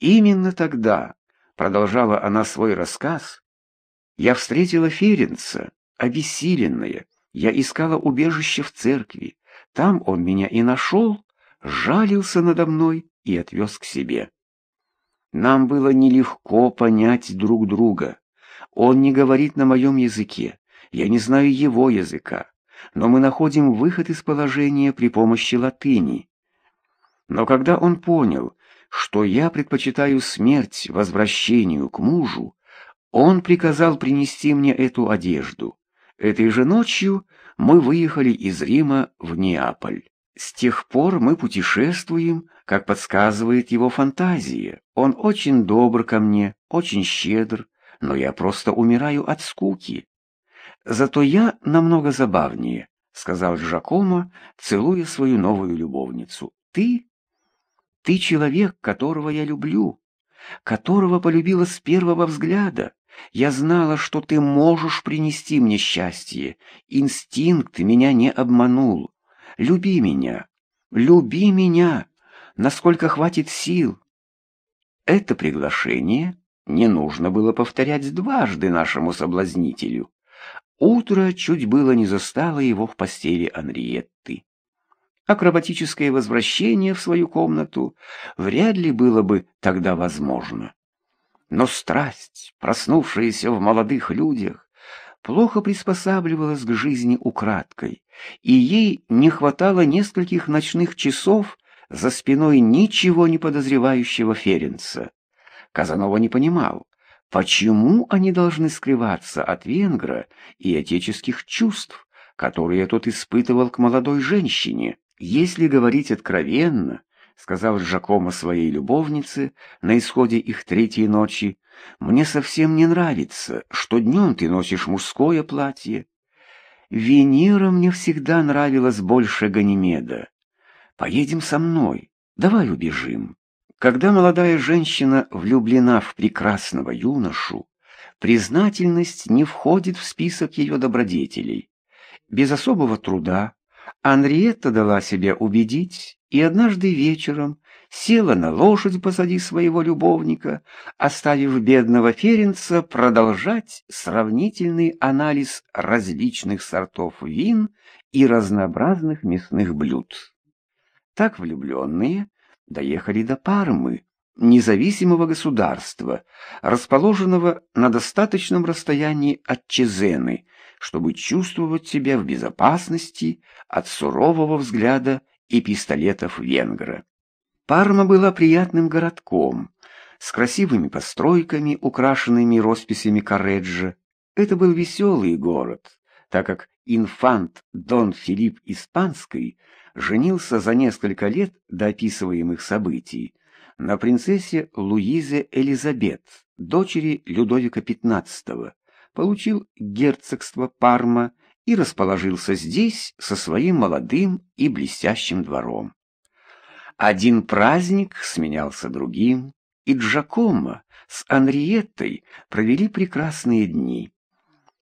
Именно тогда, продолжала она свой рассказ, я встретила Ференца, обессиленная. Я искала убежище в церкви. Там он меня и нашел, жалился надо мной и отвез к себе. Нам было нелегко понять друг друга. Он не говорит на моем языке, я не знаю его языка, но мы находим выход из положения при помощи латыни. Но когда он понял, что я предпочитаю смерть возвращению к мужу, он приказал принести мне эту одежду. Этой же ночью мы выехали из Рима в Неаполь. С тех пор мы путешествуем, как подсказывает его фантазия. Он очень добр ко мне, очень щедр, но я просто умираю от скуки. Зато я намного забавнее, — сказал Жакомо, целуя свою новую любовницу. Ты ты человек, которого я люблю, которого полюбила с первого взгляда. Я знала, что ты можешь принести мне счастье. Инстинкт меня не обманул. Люби меня, люби меня, насколько хватит сил. Это приглашение не нужно было повторять дважды нашему соблазнителю. Утро чуть было не застало его в постели Анриетты акробатическое возвращение в свою комнату вряд ли было бы тогда возможно. Но страсть, проснувшаяся в молодых людях, плохо приспосабливалась к жизни украдкой, и ей не хватало нескольких ночных часов за спиной ничего не подозревающего Ференца. Казанова не понимал, почему они должны скрываться от венгра и отеческих чувств, которые тот испытывал к молодой женщине. «Если говорить откровенно», — сказал Жакомо своей любовнице на исходе их третьей ночи, «мне совсем не нравится, что днем ты носишь мужское платье. Венера мне всегда нравилась больше Ганимеда. Поедем со мной, давай убежим». Когда молодая женщина влюблена в прекрасного юношу, признательность не входит в список ее добродетелей. Без особого труда Анриетта дала себя убедить и однажды вечером села на лошадь позади своего любовника, оставив бедного Ференца продолжать сравнительный анализ различных сортов вин и разнообразных мясных блюд. Так влюбленные доехали до Пармы, независимого государства, расположенного на достаточном расстоянии от Чезены, чтобы чувствовать себя в безопасности от сурового взгляда и пистолетов венгра. Парма была приятным городком, с красивыми постройками, украшенными росписями Кареджа. Это был веселый город, так как инфант Дон Филипп Испанский женился за несколько лет до описываемых событий на принцессе Луизе Элизабет, дочери Людовика XV, получил герцогство Парма и расположился здесь со своим молодым и блестящим двором. Один праздник сменялся другим, и Джакомо с Анриеттой провели прекрасные дни.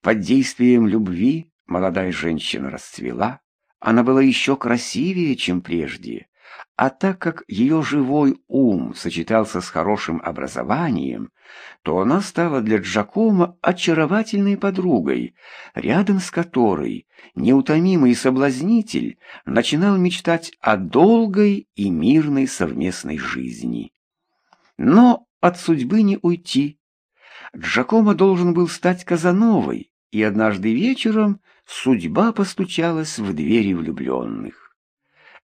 Под действием любви молодая женщина расцвела, она была еще красивее, чем прежде, а так как ее живой ум сочетался с хорошим образованием, то она стала для Джакома очаровательной подругой, рядом с которой неутомимый соблазнитель начинал мечтать о долгой и мирной совместной жизни. Но от судьбы не уйти. Джакомо должен был стать Казановой, и однажды вечером судьба постучалась в двери влюбленных.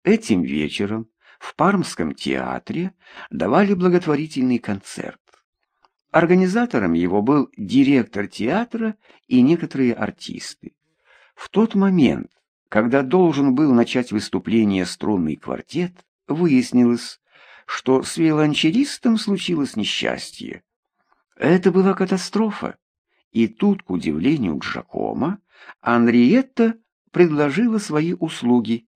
Этим вечером в Пармском театре давали благотворительный концерт. Организатором его был директор театра и некоторые артисты. В тот момент, когда должен был начать выступление струнный квартет, выяснилось, что с виолончелистом случилось несчастье. Это была катастрофа. И тут, к удивлению Джакома, Анриетта предложила свои услуги.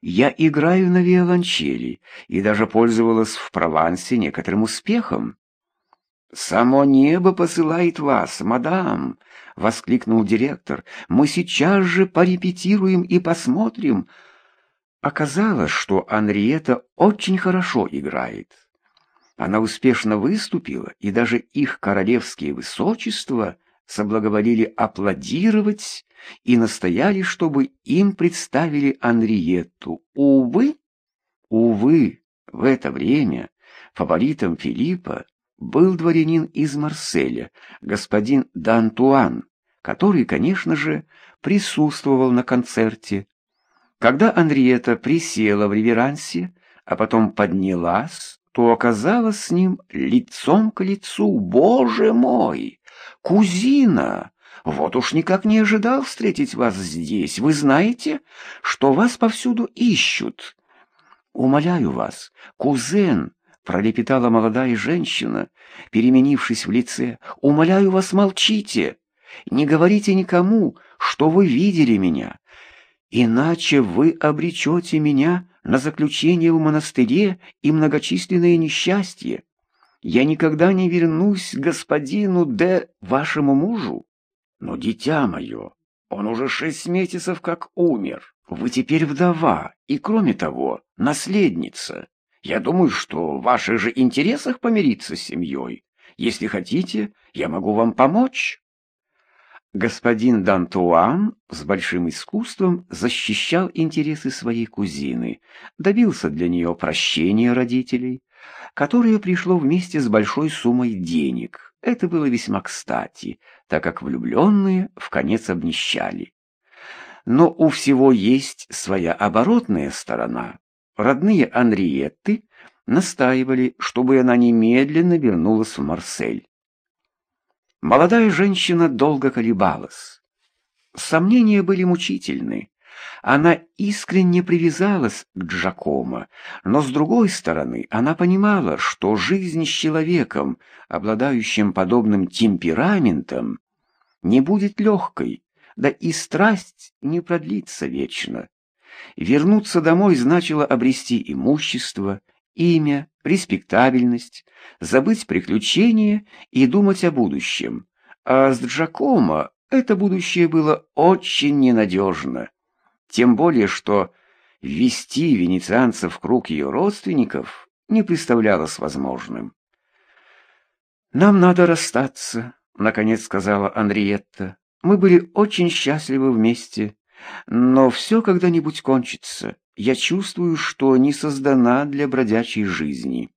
Я играю на виолончели и даже пользовалась в Провансе некоторым успехом. «Само небо посылает вас, мадам!» — воскликнул директор. «Мы сейчас же порепетируем и посмотрим». Оказалось, что Анриета очень хорошо играет. Она успешно выступила, и даже их королевские высочества соблаговолили аплодировать и настояли, чтобы им представили Анриетту. Увы, увы, в это время фаворитом Филиппа был дворянин из Марселя, господин Д'Антуан, который, конечно же, присутствовал на концерте. Когда Анриета присела в реверансе, а потом поднялась, то оказалась с ним лицом к лицу. «Боже мой! Кузина! Вот уж никак не ожидал встретить вас здесь. Вы знаете, что вас повсюду ищут?» «Умоляю вас, кузен!» — пролепетала молодая женщина, переменившись в лице. «Умоляю вас, молчите! Не говорите никому, что вы видели меня, иначе вы обречете меня на заключение в монастыре и многочисленные несчастья. Я никогда не вернусь господину Д. вашему мужу. Но, дитя мое, он уже шесть месяцев как умер. Вы теперь вдова и, кроме того, наследница. Я думаю, что в ваших же интересах помириться с семьей. Если хотите, я могу вам помочь». Господин Д'Антуан с большим искусством защищал интересы своей кузины, добился для нее прощения родителей, которое пришло вместе с большой суммой денег. Это было весьма кстати, так как влюбленные в конец обнищали. Но у всего есть своя оборотная сторона. Родные Анриетты настаивали, чтобы она немедленно вернулась в Марсель. Молодая женщина долго колебалась. Сомнения были мучительны. Она искренне привязалась к Джакомо, но, с другой стороны, она понимала, что жизнь с человеком, обладающим подобным темпераментом, не будет легкой, да и страсть не продлится вечно. Вернуться домой значило обрести имущество, имя, респектабельность, забыть приключения и думать о будущем. А с Джакомо это будущее было очень ненадежно. Тем более, что ввести венецианцев в круг ее родственников не представлялось возможным. «Нам надо расстаться», — наконец сказала Анриетта. «Мы были очень счастливы вместе, но все когда-нибудь кончится я чувствую, что не создана для бродячей жизни.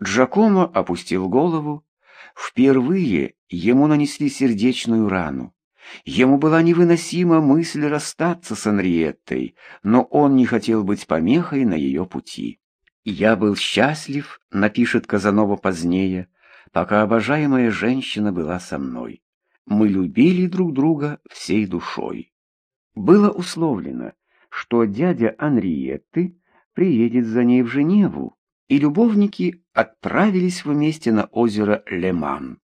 Джакомо опустил голову. Впервые ему нанесли сердечную рану. Ему была невыносима мысль расстаться с Анриеттой, но он не хотел быть помехой на ее пути. «Я был счастлив», — напишет Казанова позднее, «пока обожаемая женщина была со мной. Мы любили друг друга всей душой». Было условлено, что дядя Анриетты приедет за ней в Женеву, и любовники отправились вместе на озеро Леман.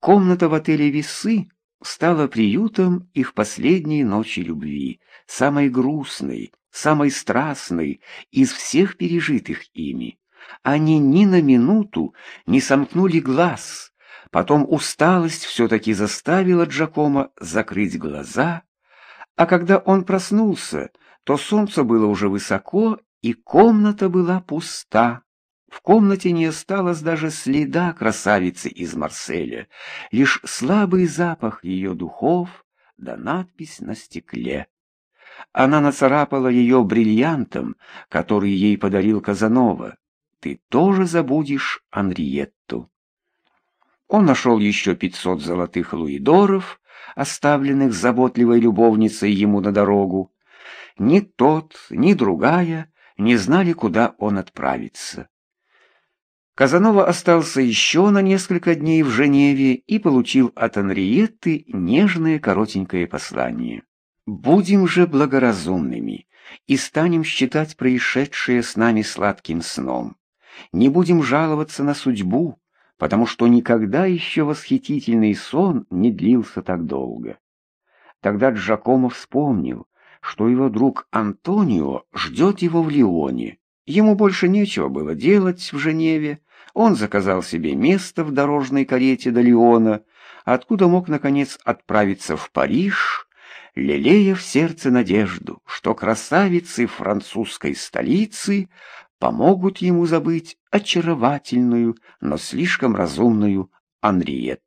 Комната в отеле «Весы» стала приютом их последней ночи любви, самой грустной, самой страстной из всех пережитых ими. Они ни на минуту не сомкнули глаз, потом усталость все-таки заставила Джакома закрыть глаза а когда он проснулся, то солнце было уже высоко, и комната была пуста. В комнате не осталось даже следа красавицы из Марселя, лишь слабый запах ее духов да надпись на стекле. Она нацарапала ее бриллиантом, который ей подарил Казанова. «Ты тоже забудешь Анриетту». Он нашел еще пятьсот золотых луидоров, оставленных заботливой любовницей ему на дорогу. Ни тот, ни другая не знали, куда он отправится. Казанова остался еще на несколько дней в Женеве и получил от Анриетты нежное коротенькое послание. «Будем же благоразумными и станем считать происшедшее с нами сладким сном. Не будем жаловаться на судьбу, потому что никогда еще восхитительный сон не длился так долго. Тогда Джакомо вспомнил, что его друг Антонио ждет его в Лионе. Ему больше нечего было делать в Женеве, он заказал себе место в дорожной карете до Лиона, откуда мог, наконец, отправиться в Париж, лелея в сердце надежду, что красавицы французской столицы помогут ему забыть очаровательную, но слишком разумную Анриетту.